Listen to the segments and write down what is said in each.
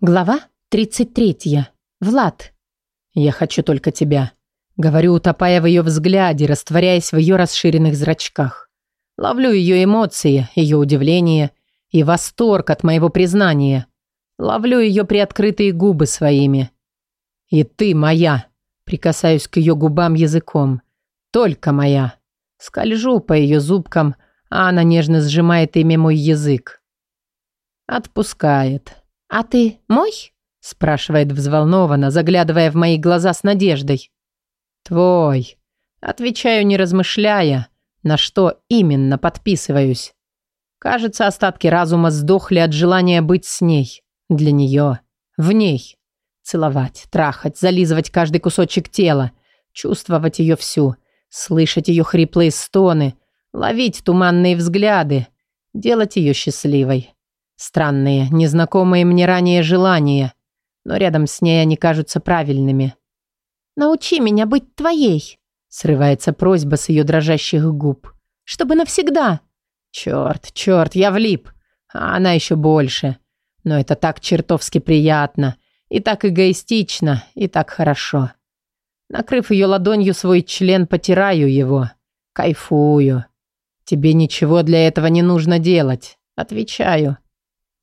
Глава 33. Влад. «Я хочу только тебя», — говорю, утопая в ее взгляде, растворяясь в ее расширенных зрачках. Ловлю ее эмоции, ее удивление и восторг от моего признания. Ловлю ее приоткрытые губы своими. «И ты моя», — прикасаюсь к ее губам языком. «Только моя». Скольжу по ее зубкам, а она нежно сжимает ими мой язык. Отпускает, «А ты мой?» – спрашивает взволнованно, заглядывая в мои глаза с надеждой. «Твой». Отвечаю, не размышляя, на что именно подписываюсь. Кажется, остатки разума сдохли от желания быть с ней, для нее, в ней. Целовать, трахать, зализывать каждый кусочек тела, чувствовать ее всю, слышать ее хриплые стоны, ловить туманные взгляды, делать ее счастливой. Странные, незнакомые мне ранее желания, но рядом с ней они кажутся правильными. «Научи меня быть твоей», — срывается просьба с ее дрожащих губ. «Чтобы навсегда». «Черт, черт, я влип, а она еще больше. Но это так чертовски приятно, и так эгоистично, и так хорошо». Накрыв ее ладонью свой член, потираю его. Кайфую. «Тебе ничего для этого не нужно делать», — отвечаю.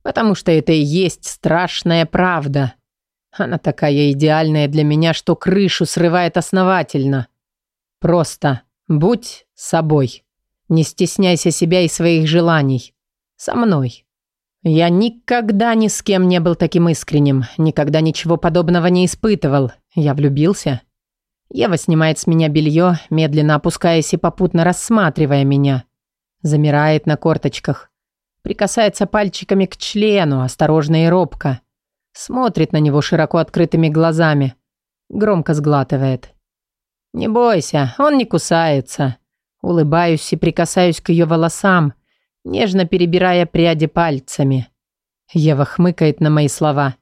Потому что это и есть страшная правда. Она такая идеальная для меня, что крышу срывает основательно. Просто будь собой. Не стесняйся себя и своих желаний. Со мной. Я никогда ни с кем не был таким искренним, никогда ничего подобного не испытывал. Я влюбился. Ева снимает с меня белье, медленно опускаясь и попутно рассматривая меня. Замирает на корточках. Прикасается пальчиками к члену, осторожно и робко. Смотрит на него широко открытыми глазами. Громко сглатывает. «Не бойся, он не кусается». Улыбаюсь и прикасаюсь к ее волосам, нежно перебирая пряди пальцами. Ева хмыкает на мои слова.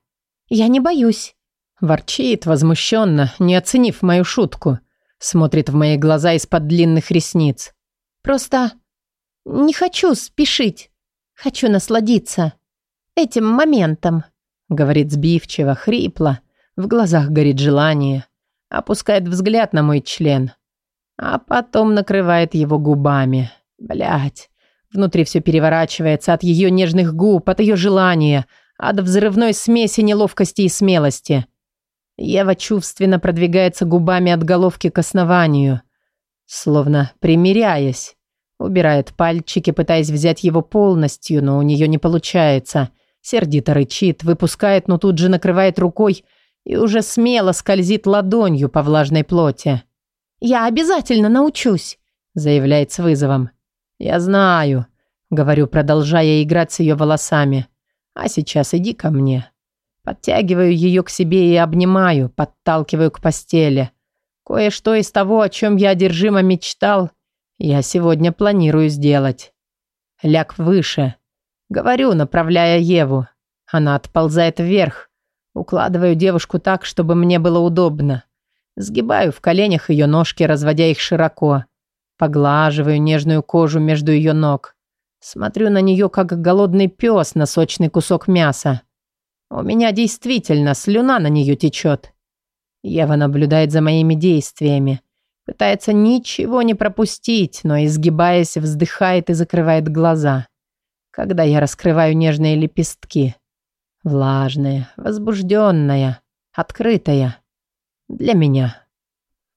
«Я не боюсь». Ворчит возмущенно, не оценив мою шутку. Смотрит в мои глаза из-под длинных ресниц. «Просто не хочу спешить». Хочу насладиться этим моментом», — говорит сбивчиво, хрипло. В глазах горит желание. Опускает взгляд на мой член. А потом накрывает его губами. Блять. Внутри все переворачивается от ее нежных губ, от ее желания, от взрывной смеси неловкости и смелости. Ева чувственно продвигается губами от головки к основанию, словно примиряясь. Убирает пальчики, пытаясь взять его полностью, но у нее не получается. Сердито рычит, выпускает, но тут же накрывает рукой и уже смело скользит ладонью по влажной плоти. «Я обязательно научусь», — заявляет с вызовом. «Я знаю», — говорю, продолжая играть с ее волосами. «А сейчас иди ко мне». Подтягиваю ее к себе и обнимаю, подталкиваю к постели. Кое-что из того, о чем я одержимо мечтал — я сегодня планирую сделать. Ляг выше. Говорю, направляя Еву. Она отползает вверх. Укладываю девушку так, чтобы мне было удобно. Сгибаю в коленях ее ножки, разводя их широко. Поглаживаю нежную кожу между ее ног. Смотрю на нее, как голодный пес на сочный кусок мяса. У меня действительно слюна на нее течет. Ева наблюдает за моими действиями. Пытается ничего не пропустить, но, изгибаясь, вздыхает и закрывает глаза. Когда я раскрываю нежные лепестки. Влажная, возбужденная, открытая. Для меня.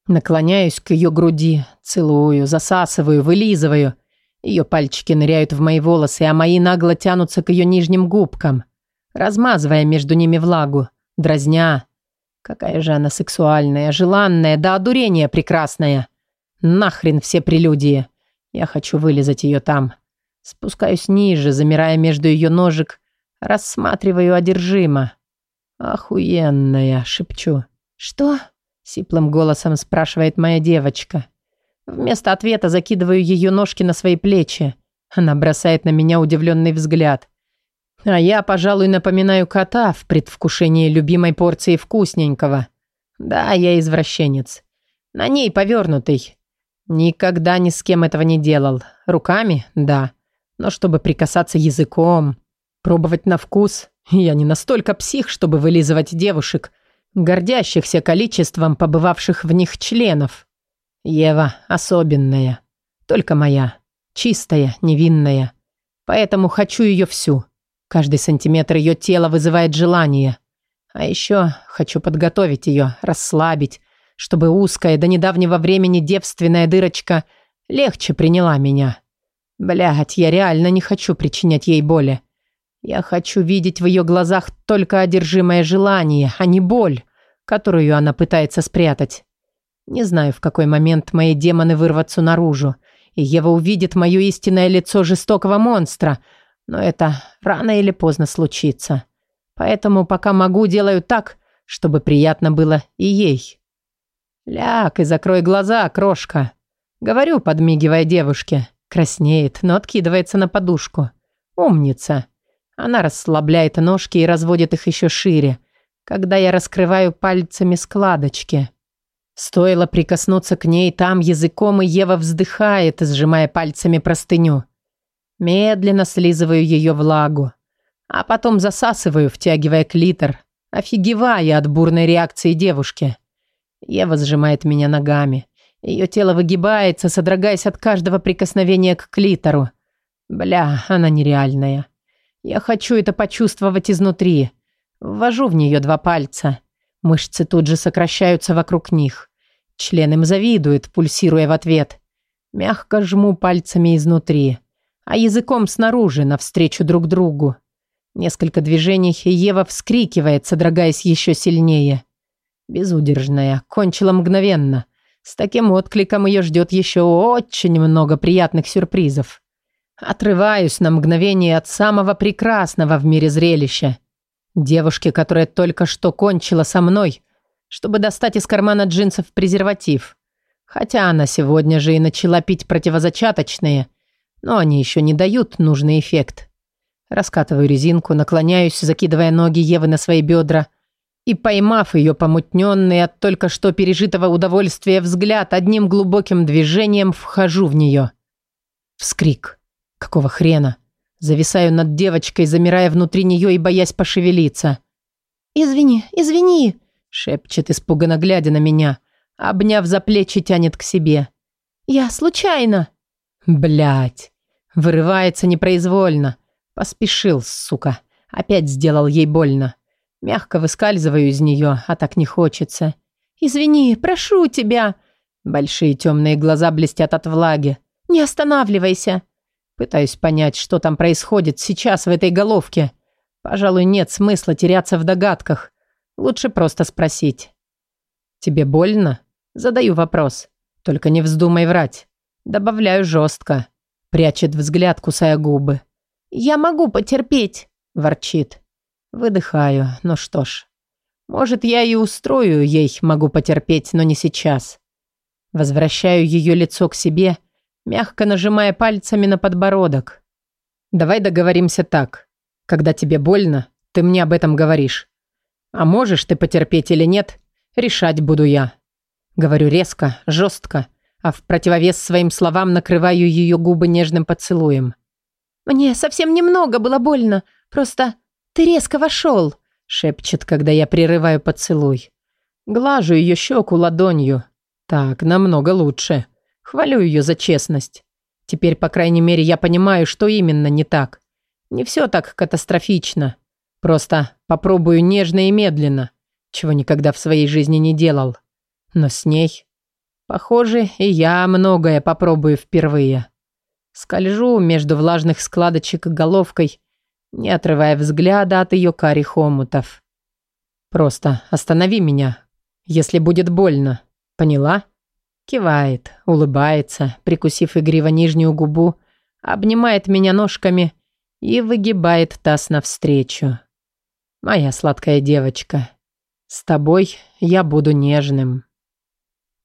Наклоняюсь к ее груди, целую, засасываю, вылизываю. Ее пальчики ныряют в мои волосы, а мои нагло тянутся к ее нижним губкам, размазывая между ними влагу, дразня, Какая же она сексуальная, желанная, да одурение прекрасное! Нахрен все прелюдии. Я хочу вылезать ее там. Спускаюсь ниже, замирая между ее ножек, рассматриваю одержимо. «Охуенная!» — шепчу. «Что?» — сиплым голосом спрашивает моя девочка. Вместо ответа закидываю ее ножки на свои плечи. Она бросает на меня удивленный взгляд. А я, пожалуй, напоминаю кота в предвкушении любимой порции вкусненького. Да, я извращенец. На ней повернутый. Никогда ни с кем этого не делал. Руками? Да. Но чтобы прикасаться языком, пробовать на вкус, я не настолько псих, чтобы вылизывать девушек, гордящихся количеством побывавших в них членов. Ева особенная. Только моя. Чистая, невинная. Поэтому хочу ее всю. Каждый сантиметр ее тела вызывает желание. А еще хочу подготовить ее, расслабить, чтобы узкая до недавнего времени девственная дырочка легче приняла меня. Блядь, я реально не хочу причинять ей боли. Я хочу видеть в ее глазах только одержимое желание, а не боль, которую она пытается спрятать. Не знаю, в какой момент мои демоны вырвутся наружу, и Ева увидит мое истинное лицо жестокого монстра, но это рано или поздно случится. Поэтому пока могу, делаю так, чтобы приятно было и ей. Ляг и закрой глаза, крошка. Говорю, подмигивая девушке. Краснеет, но откидывается на подушку. Умница. Она расслабляет ножки и разводит их еще шире, когда я раскрываю пальцами складочки. Стоило прикоснуться к ней там языком, и Ева вздыхает, сжимая пальцами простыню. Медленно слизываю ее влагу, а потом засасываю, втягивая клитор, офигевая от бурной реакции девушки. Ева сжимает меня ногами. Ее тело выгибается, содрогаясь от каждого прикосновения к клитору. Бля, она нереальная. Я хочу это почувствовать изнутри. Ввожу в нее два пальца. Мышцы тут же сокращаются вокруг них. Член им завидует, пульсируя в ответ. Мягко жму пальцами изнутри а языком снаружи, навстречу друг другу. Несколько движений, и Ева вскрикивает, содрогаясь еще сильнее. Безудержная, кончила мгновенно. С таким откликом ее ждет еще очень много приятных сюрпризов. Отрываюсь на мгновение от самого прекрасного в мире зрелища. Девушки, которая только что кончила со мной, чтобы достать из кармана джинсов презерватив. Хотя она сегодня же и начала пить противозачаточные – но они еще не дают нужный эффект. Раскатываю резинку, наклоняюсь, закидывая ноги Евы на свои бедра и, поймав ее помутненный от только что пережитого удовольствия взгляд, одним глубоким движением вхожу в нее. Вскрик. Какого хрена? Зависаю над девочкой, замирая внутри нее и боясь пошевелиться. «Извини, извини!» – шепчет, испуганно глядя на меня. Обняв за плечи, тянет к себе. «Я случайно!» Блять. Вырывается непроизвольно. Поспешил, сука. Опять сделал ей больно. Мягко выскальзываю из нее, а так не хочется. «Извини, прошу тебя!» Большие темные глаза блестят от влаги. «Не останавливайся!» Пытаюсь понять, что там происходит сейчас в этой головке. Пожалуй, нет смысла теряться в догадках. Лучше просто спросить. «Тебе больно?» Задаю вопрос. Только не вздумай врать. Добавляю жестко. Прячет взгляд, кусая губы. «Я могу потерпеть», – ворчит. Выдыхаю, ну что ж. Может, я и устрою ей, могу потерпеть, но не сейчас. Возвращаю ее лицо к себе, мягко нажимая пальцами на подбородок. «Давай договоримся так. Когда тебе больно, ты мне об этом говоришь. А можешь ты потерпеть или нет, решать буду я». Говорю резко, жестко, а в противовес своим словам накрываю ее губы нежным поцелуем. «Мне совсем немного было больно, просто ты резко вошел», шепчет, когда я прерываю поцелуй. Глажу ее щеку ладонью. Так, намного лучше. Хвалю ее за честность. Теперь, по крайней мере, я понимаю, что именно не так. Не все так катастрофично. Просто попробую нежно и медленно, чего никогда в своей жизни не делал. Но с ней Похоже, и я многое попробую впервые. Скольжу между влажных складочек головкой, не отрывая взгляда от ее карих омутов. «Просто останови меня, если будет больно. Поняла?» Кивает, улыбается, прикусив игриво нижнюю губу, обнимает меня ножками и выгибает таз навстречу. «Моя сладкая девочка, с тобой я буду нежным».